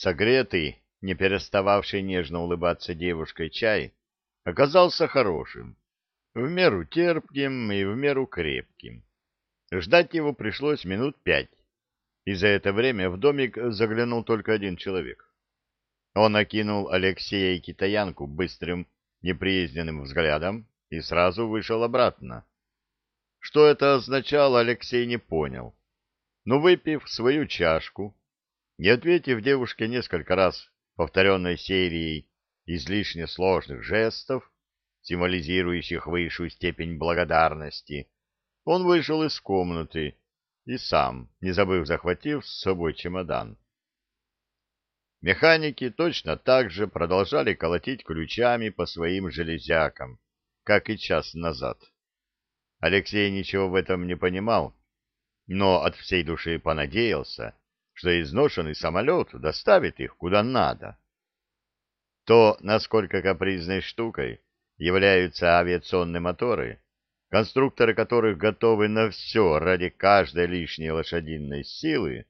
Согретый, не перестававший нежно улыбаться девушкой чай, оказался хорошим, в меру терпким и в меру крепким. Ждать его пришлось минут пять, и за это время в домик заглянул только один человек. Он окинул Алексея и китаянку быстрым, неприязненным взглядом и сразу вышел обратно. Что это означало, Алексей не понял. Но выпив свою чашку, не ответив девушке несколько раз повторенной серией излишне сложных жестов, символизирующих высшую степень благодарности, он вышел из комнаты и сам, не забыв захватив с собой чемодан. Механики точно так же продолжали колотить ключами по своим железякам, как и час назад. Алексей ничего в этом не понимал, но от всей души понадеялся, что изношенный самолет доставит их куда надо. То, насколько капризной штукой являются авиационные моторы, конструкторы которых готовы на все ради каждой лишней лошадиной силы,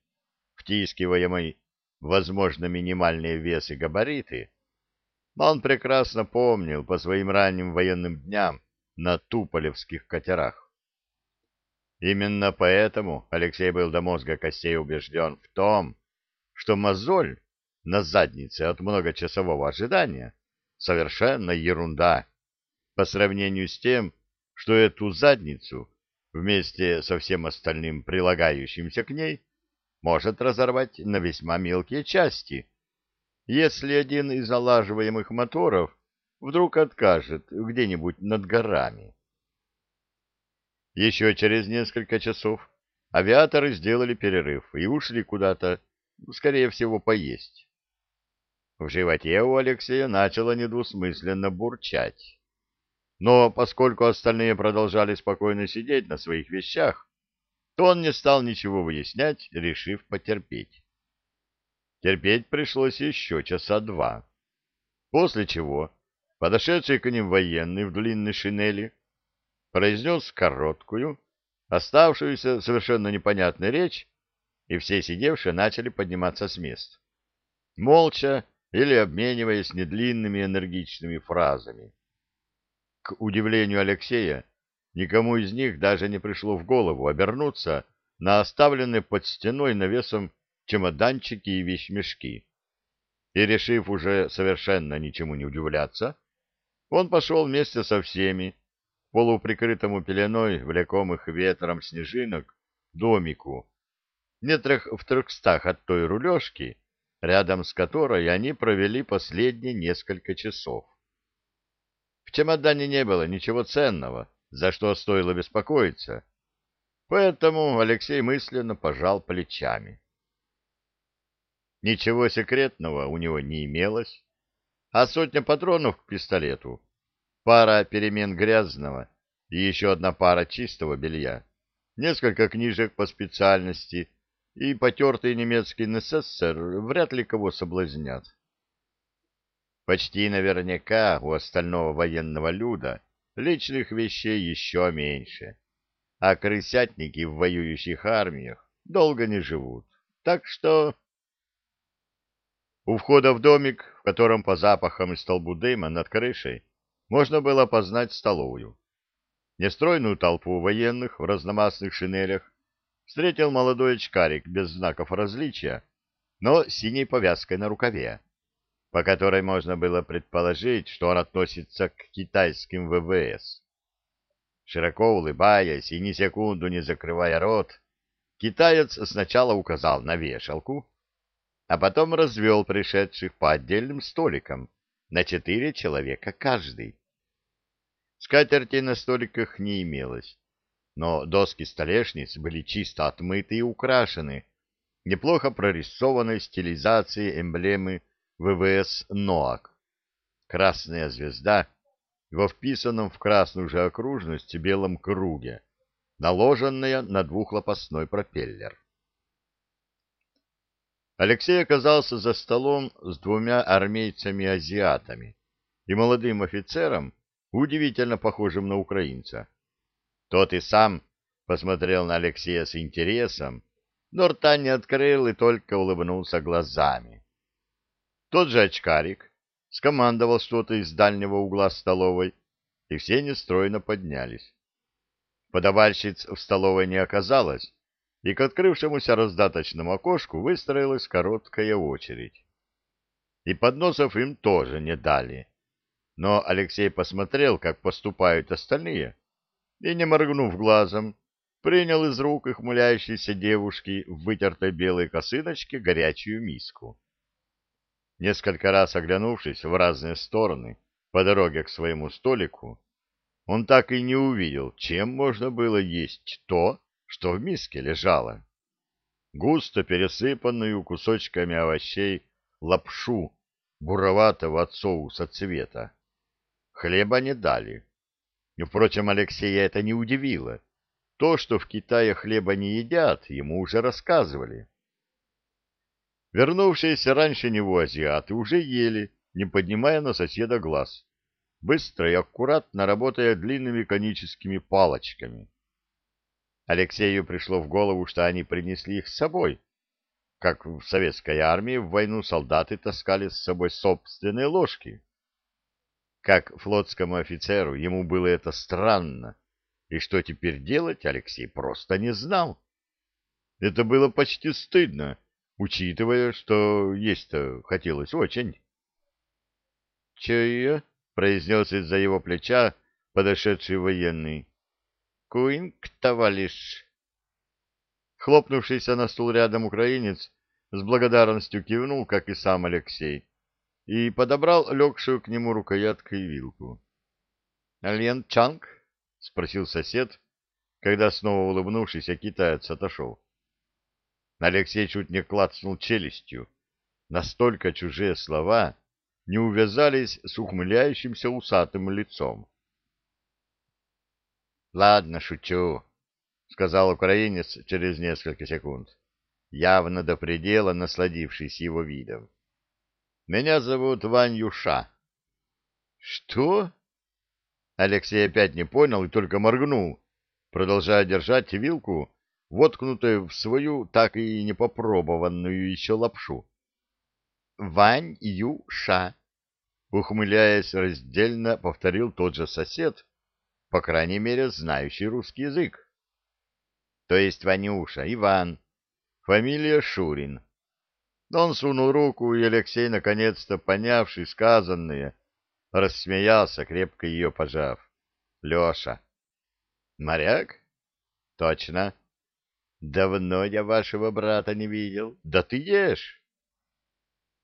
втискиваемой возможно минимальные весы габариты, он прекрасно помнил по своим ранним военным дням на туполевских катерах. Именно поэтому Алексей был до мозга костей убежден в том, что мозоль на заднице от многочасового ожидания совершенно ерунда по сравнению с тем, что эту задницу вместе со всем остальным прилагающимся к ней может разорвать на весьма мелкие части, если один из налаживаемых моторов вдруг откажет где-нибудь над горами. Еще через несколько часов авиаторы сделали перерыв и ушли куда-то, скорее всего, поесть. В животе у Алексея начало недвусмысленно бурчать. Но поскольку остальные продолжали спокойно сидеть на своих вещах, то он не стал ничего выяснять, решив потерпеть. Терпеть пришлось еще часа два. После чего подошедший к ним военный в длинной шинели произнес короткую, оставшуюся совершенно непонятной речь, и все сидевшие начали подниматься с мест. Молча или обмениваясь недлинными энергичными фразами. К удивлению Алексея, никому из них даже не пришло в голову обернуться на оставленные под стеной навесом чемоданчики и вещмешки. И, решив уже совершенно ничему не удивляться, он пошел вместе со всеми, полуприкрытому пеленой, влекомых ветром снежинок, домику, метрах в трехстах от той рулежки, рядом с которой они провели последние несколько часов. В чемодане не было ничего ценного, за что стоило беспокоиться, поэтому Алексей мысленно пожал плечами. Ничего секретного у него не имелось, а сотня патронов к пистолету, пара перемен грязного и еще одна пара чистого белья, несколько книжек по специальности и потертый немецкий НССР вряд ли кого соблазнят. Почти наверняка у остального военного люда личных вещей еще меньше, а крысятники в воюющих армиях долго не живут. Так что... У входа в домик, в котором по запахам и столбу дыма над крышей можно было познать столовую. Нестройную толпу военных в разномастных шинелях встретил молодой очкарик без знаков различия, но с синей повязкой на рукаве по которой можно было предположить, что он относится к китайским ВВС. Широко улыбаясь и ни секунду не закрывая рот, китаец сначала указал на вешалку, а потом развел пришедших по отдельным столикам на четыре человека каждый. Скатерти на столиках не имелось, но доски столешниц были чисто отмыты и украшены неплохо прорисованной стилизацией эмблемы ВВС «Ноак». Красная звезда во вписанном в красную же окружность белом круге, наложенная на двухлопастной пропеллер. Алексей оказался за столом с двумя армейцами-азиатами и молодым офицером, удивительно похожим на украинца. Тот и сам посмотрел на Алексея с интересом, но рта не открыл и только улыбнулся глазами Тот же очкарик скомандовал что-то из дальнего угла столовой, и все нестройно поднялись. Подавальщиц в столовой не оказалось, и к открывшемуся раздаточному окошку выстроилась короткая очередь. И подносов им тоже не дали. Но Алексей посмотрел, как поступают остальные, и, не моргнув глазом, принял из рук их муляющейся девушки в вытертой белой косыночке горячую миску. Несколько раз оглянувшись в разные стороны по дороге к своему столику, он так и не увидел, чем можно было есть то, что в миске лежало. Густо пересыпанную кусочками овощей лапшу буроватого от соуса цвета. Хлеба не дали. И, впрочем, Алексея это не удивило. То, что в Китае хлеба не едят, ему уже рассказывали. Вернувшиеся раньше него азиаты уже ели, не поднимая на соседа глаз, быстро и аккуратно работая длинными коническими палочками. Алексею пришло в голову, что они принесли их с собой, как в советской армии в войну солдаты таскали с собой собственные ложки. Как флотскому офицеру ему было это странно, и что теперь делать, Алексей просто не знал. Это было почти стыдно, учитывая, что есть-то хотелось очень. — Чая? — произнес из-за его плеча подошедший военный. — Куинг, товарищ. Хлопнувшийся на стул рядом украинец с благодарностью кивнул, как и сам Алексей, и подобрал легшую к нему рукояткой вилку. — Альен Чанг? — спросил сосед, когда, снова улыбнувшись, китаец отошел. Алексей чуть не клацнул челюстью. Настолько чужие слова не увязались с ухмыляющимся усатым лицом. — Ладно, шучу, — сказал украинец через несколько секунд, явно до предела насладившись его видом. — Меня зовут Вань Юша. — Что? Алексей опять не понял и только моргнул, продолжая держать вилку, воткнутую в свою так и не попробованную еще лапшу. «Вань Юша», — ухмыляясь раздельно, повторил тот же сосед, по крайней мере, знающий русский язык. «То есть Ванюша, Иван, фамилия Шурин». Он сунул руку, и Алексей, наконец-то понявший сказанное, Рассмеялся, крепко ее пожав. Леша. Моряк? Точно. Давно я вашего брата не видел. Да ты ешь.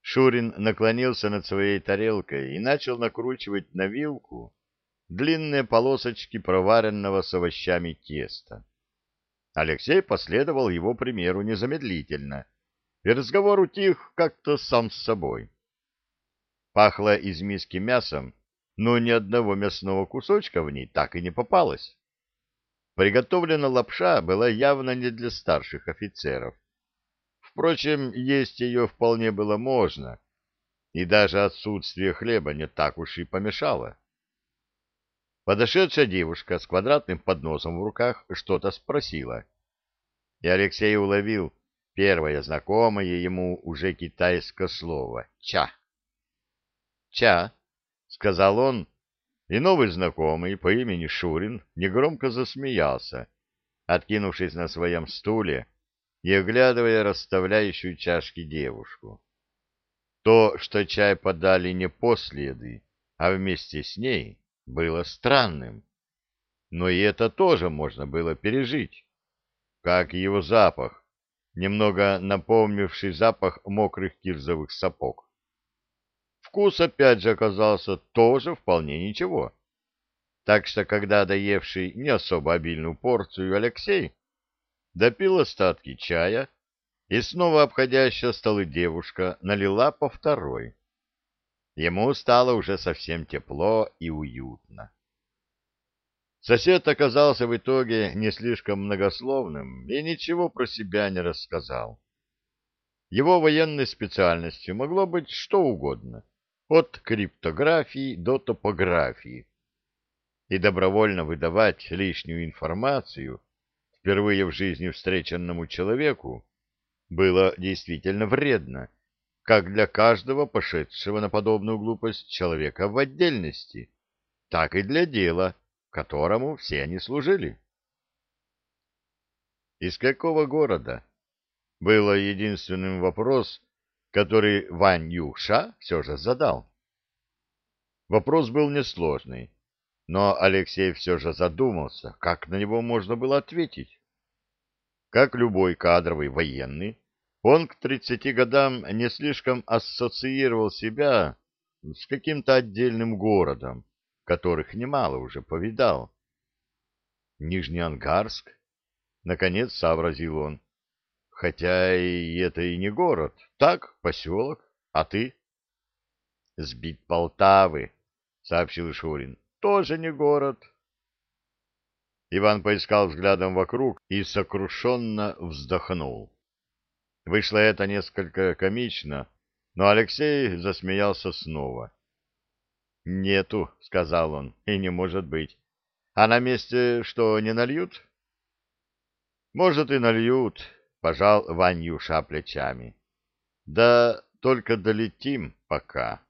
Шурин наклонился над своей тарелкой и начал накручивать на вилку длинные полосочки проваренного с овощами теста. Алексей последовал его примеру незамедлительно, и разговор утих как-то сам с собой. Пахло из миски мясом, но ни одного мясного кусочка в ней так и не попалось. Приготовлена лапша была явно не для старших офицеров. Впрочем, есть ее вполне было можно, и даже отсутствие хлеба не так уж и помешало. Подошедшая девушка с квадратным подносом в руках что-то спросила, и Алексей уловил первое знакомое ему уже китайское слово «ча». Ча, — сказал он, и новый знакомый по имени Шурин негромко засмеялся, откинувшись на своем стуле и оглядывая расставляющую чашки девушку. То, что чай подали не после еды, а вместе с ней, было странным. Но и это тоже можно было пережить, как его запах, немного напомнивший запах мокрых кирзовых сапог. Вкус опять же оказался тоже вполне ничего. Так что, когда доевший не особо обильную порцию Алексей допил остатки чая, и снова обходящая столы девушка налила по второй. Ему стало уже совсем тепло и уютно. Сосед оказался в итоге не слишком многословным и ничего про себя не рассказал. Его военной специальностью могло быть что угодно — от криптографии до топографии. И добровольно выдавать лишнюю информацию впервые в жизни встреченному человеку было действительно вредно как для каждого пошедшего на подобную глупость человека в отдельности, так и для дела, которому все они служили. Из какого города? Было единственным вопрос, который Вань Юша все же задал. Вопрос был несложный, но Алексей все же задумался, как на него можно было ответить. Как любой кадровый военный, он к тридцати годам не слишком ассоциировал себя с каким-то отдельным городом, которых немало уже повидал. Нижнеангарск? Наконец сообразил он. Хотя и это и не город, так, поселок. А ты? Сбить Полтавы, сообщил Шурин. Тоже не город. Иван поискал взглядом вокруг и сокрушенно вздохнул. Вышло это несколько комично, но Алексей засмеялся снова. «Нету», — сказал он, — «и не может быть. А на месте что, не нальют?» «Может, и нальют», — пожал Ванюша плечами. «Да только долетим пока».